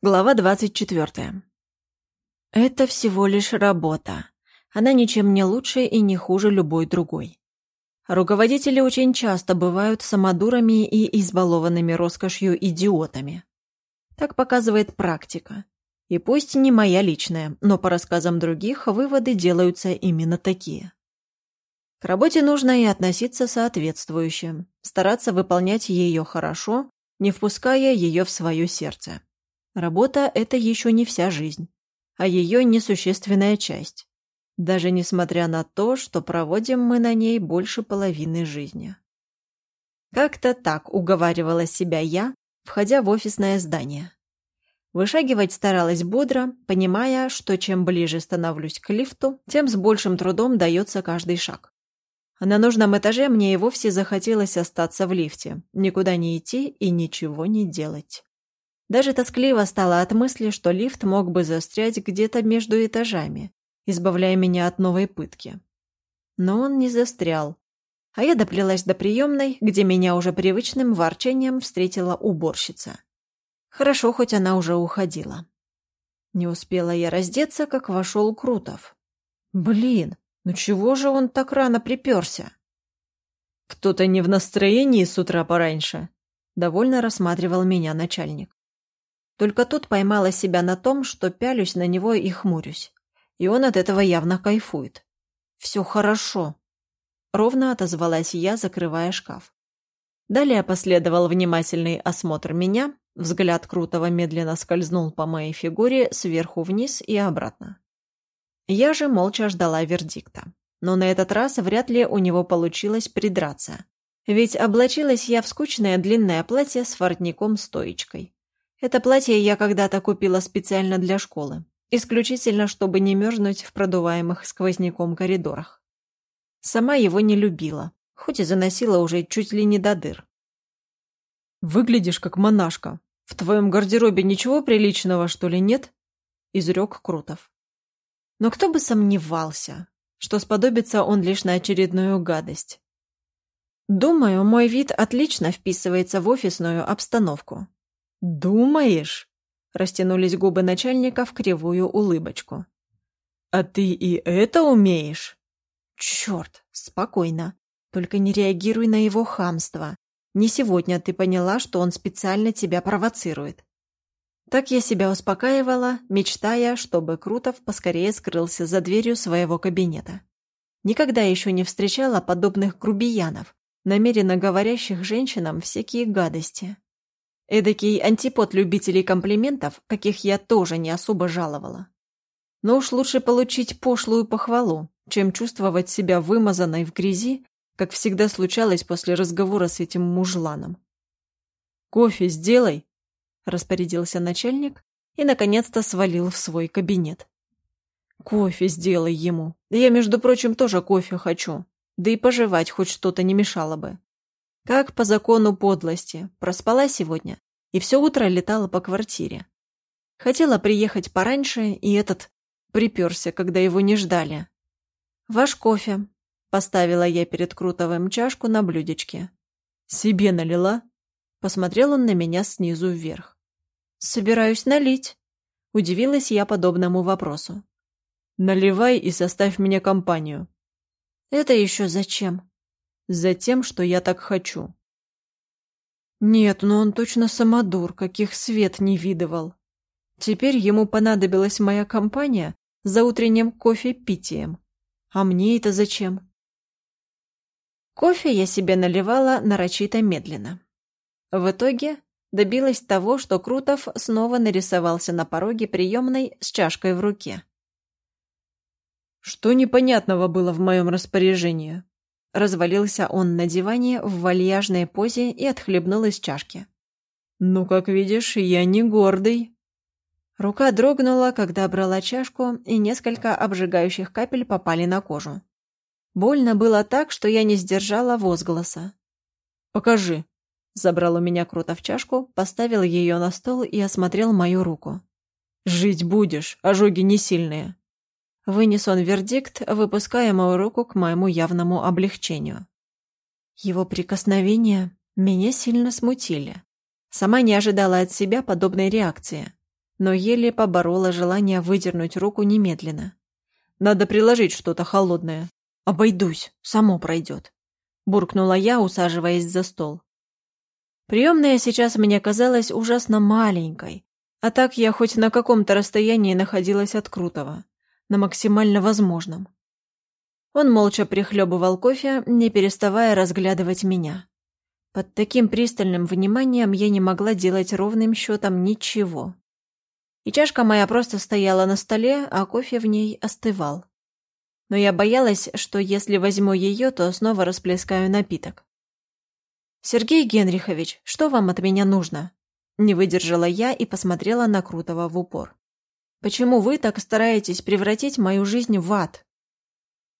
Глава 24. Это всего лишь работа. Она ничем не лучше и не хуже любой другой. Руководители очень часто бывают самодурами и избалованными роскошью идиотами. Так показывает практика. И пусть не моя личная, но по рассказам других выводы делаются именно такие. К работе нужно и относиться соответствующе, стараться выполнять ее хорошо, не впуская ее в свое сердце. Работа – это еще не вся жизнь, а ее несущественная часть, даже несмотря на то, что проводим мы на ней больше половины жизни. Как-то так уговаривала себя я, входя в офисное здание. Вышагивать старалась бодро, понимая, что чем ближе становлюсь к лифту, тем с большим трудом дается каждый шаг. А на нужном этаже мне и вовсе захотелось остаться в лифте, никуда не идти и ничего не делать. Даже тоскливо стало от мысли, что лифт мог бы застрять где-то между этажами, избавляя меня от новой пытки. Но он не застрял, а я доплелась до приемной, где меня уже привычным ворчением встретила уборщица. Хорошо, хоть она уже уходила. Не успела я раздеться, как вошел Крутов. Блин, ну чего же он так рано приперся? Кто-то не в настроении с утра пораньше. Довольно рассматривал меня начальник. Только тут поймала себя на том, что пялюсь на него и хмурюсь. И он от этого явно кайфует. «Все хорошо», — ровно отозвалась я, закрывая шкаф. Далее последовал внимательный осмотр меня, взгляд Крутого медленно скользнул по моей фигуре сверху вниз и обратно. Я же молча ждала вердикта. Но на этот раз вряд ли у него получилось придраться. Ведь облачилась я в скучное длинное платье с воротником-стоечкой. Это платье я когда-то купила специально для школы, исключительно чтобы не мерзнуть в продуваемых сквозняком коридорах. Сама его не любила, хоть и заносила уже чуть ли не до дыр. «Выглядишь как монашка. В твоем гардеробе ничего приличного, что ли, нет?» — изрек Крутов. Но кто бы сомневался, что сподобится он лишь на очередную гадость. Думаю, мой вид отлично вписывается в офисную обстановку. «Думаешь?» — растянулись губы начальника в кривую улыбочку. «А ты и это умеешь?» «Черт, спокойно. Только не реагируй на его хамство. Не сегодня ты поняла, что он специально тебя провоцирует». Так я себя успокаивала, мечтая, чтобы Крутов поскорее скрылся за дверью своего кабинета. Никогда еще не встречала подобных грубиянов, намеренно говорящих женщинам всякие гадости. Эдакий антипод любителей комплиментов, каких я тоже не особо жаловала. Но уж лучше получить пошлую похвалу, чем чувствовать себя вымазанной в грязи, как всегда случалось после разговора с этим мужланом. «Кофе сделай!» – распорядился начальник и, наконец-то, свалил в свой кабинет. «Кофе сделай ему. Я, между прочим, тоже кофе хочу. Да и пожевать хоть что-то не мешало бы. Как по закону подлости. Проспала сегодня и все утро летала по квартире. Хотела приехать пораньше, и этот приперся, когда его не ждали. «Ваш кофе», — поставила я перед Крутовым чашку на блюдечке. «Себе налила?» — посмотрел он на меня снизу вверх. «Собираюсь налить», — удивилась я подобному вопросу. «Наливай и составь мне компанию». «Это еще зачем?» Затем, что я так хочу. Нет, но он точно самодур, каких свет не видывал. Теперь ему понадобилась моя компания за утренним кофе-питием. А мне это зачем? Кофе я себе наливала нарочито медленно. В итоге добилась того, что Крутов снова нарисовался на пороге приемной с чашкой в руке. Что непонятного было в моем распоряжении? Развалился он на диване в вальяжной позе и отхлебнул из чашки. «Ну, как видишь, я не гордый». Рука дрогнула, когда брала чашку, и несколько обжигающих капель попали на кожу. Больно было так, что я не сдержала возгласа. «Покажи», — забрал у меня круто в чашку, поставил ее на стол и осмотрел мою руку. «Жить будешь, ожоги не сильные». Вынес он вердикт, выпуская мою руку к моему явному облегчению. Его прикосновения меня сильно смутили. Сама не ожидала от себя подобной реакции. но еле поборола желание выдернуть руку немедленно. «Надо приложить что-то холодное. Обойдусь, само пройдет», — буркнула я, усаживаясь за стол. Приемная сейчас мне казалась ужасно маленькой, а так я хоть на каком-то расстоянии находилась от Крутого, на максимально возможном. Он молча прихлебывал кофе, не переставая разглядывать меня. Под таким пристальным вниманием я не могла делать ровным счетом ничего. И чашка моя просто стояла на столе, а кофе в ней остывал. Но я боялась, что если возьму ее, то снова расплескаю напиток. «Сергей Генрихович, что вам от меня нужно?» Не выдержала я и посмотрела на Крутого в упор. «Почему вы так стараетесь превратить мою жизнь в ад?»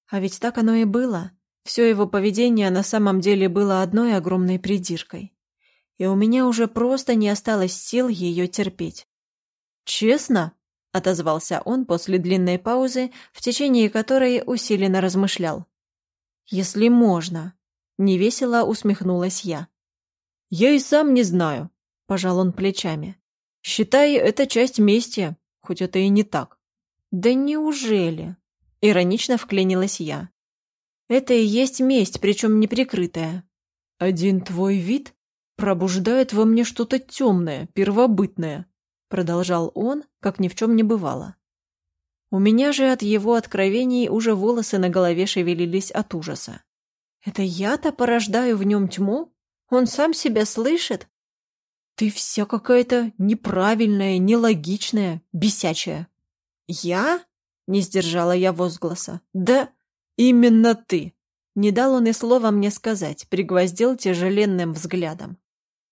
А ведь так оно и было. Все его поведение на самом деле было одной огромной придиркой. И у меня уже просто не осталось сил ее терпеть. «Честно?» — отозвался он после длинной паузы, в течение которой усиленно размышлял. «Если можно», Невесело усмехнулась я. «Я и сам не знаю», — пожал он плечами. «Считай, это часть мести, хоть это и не так». «Да неужели?» — иронично вклинилась я. «Это и есть месть, причем неприкрытая». «Один твой вид пробуждает во мне что-то темное, первобытное», — продолжал он, как ни в чем не бывало. У меня же от его откровений уже волосы на голове шевелились от ужаса. Это я-то порождаю в нем тьму? Он сам себя слышит? Ты вся какая-то неправильная, нелогичная, бесячая. Я? Не сдержала я возгласа. Да, именно ты. Не дал он и слова мне сказать, пригвоздил тяжеленным взглядом.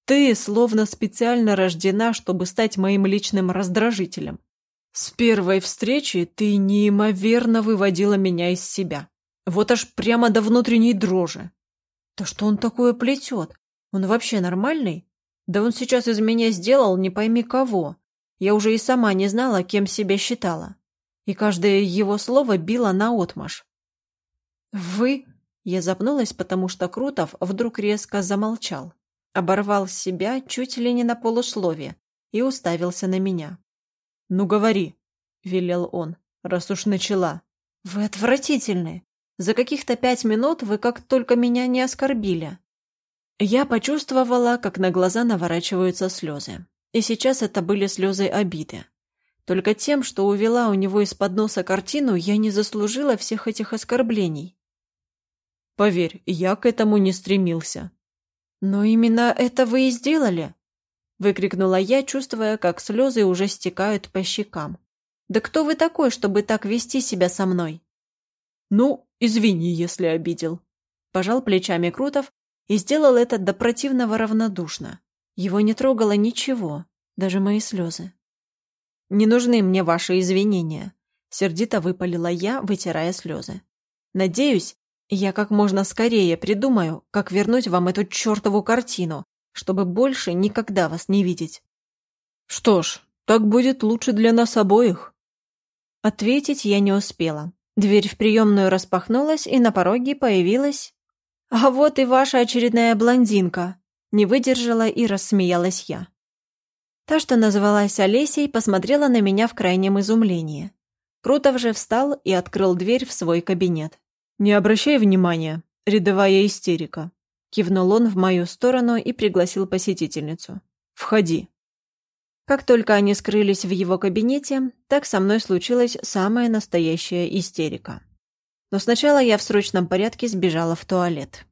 Ты словно специально рождена, чтобы стать моим личным раздражителем. С первой встречи ты неимоверно выводила меня из себя. Вот аж прямо до внутренней дрожи. Да что он такое плетет? Он вообще нормальный? Да он сейчас из меня сделал не пойми кого. Я уже и сама не знала, кем себя считала. И каждое его слово било наотмашь. «Вы...» Я запнулась, потому что Крутов вдруг резко замолчал. Оборвал себя чуть ли не на полусловие и уставился на меня. «Ну, говори», — велел он, — «раз уж начала». «Вы отвратительны. За каких-то пять минут вы как только меня не оскорбили. Я почувствовала, как на глаза наворачиваются слезы. И сейчас это были слезы обиды. Только тем, что увела у него из-под носа картину, я не заслужила всех этих оскорблений. Поверь, я к этому не стремился. Но именно это вы и сделали, выкрикнула я, чувствуя, как слезы уже стекают по щекам. Да кто вы такой, чтобы так вести себя со мной? Ну, Извини, если обидел. Пожал плечами Крутов и сделал это до противного равнодушно. Его не трогало ничего, даже мои слезы. «Не нужны мне ваши извинения», — сердито выпалила я, вытирая слезы. «Надеюсь, я как можно скорее придумаю, как вернуть вам эту чертову картину, чтобы больше никогда вас не видеть». «Что ж, так будет лучше для нас обоих». Ответить я не успела. Дверь в приемную распахнулась, и на пороге появилась... «А вот и ваша очередная блондинка!» Не выдержала и рассмеялась я. Та, что называлась Олесей, посмотрела на меня в крайнем изумлении. Крутов же встал и открыл дверь в свой кабинет. «Не обращай внимания, рядовая истерика», — кивнул он в мою сторону и пригласил посетительницу. «Входи». Как только они скрылись в его кабинете, так со мной случилась самая настоящая истерика. Но сначала я в срочном порядке сбежала в туалет.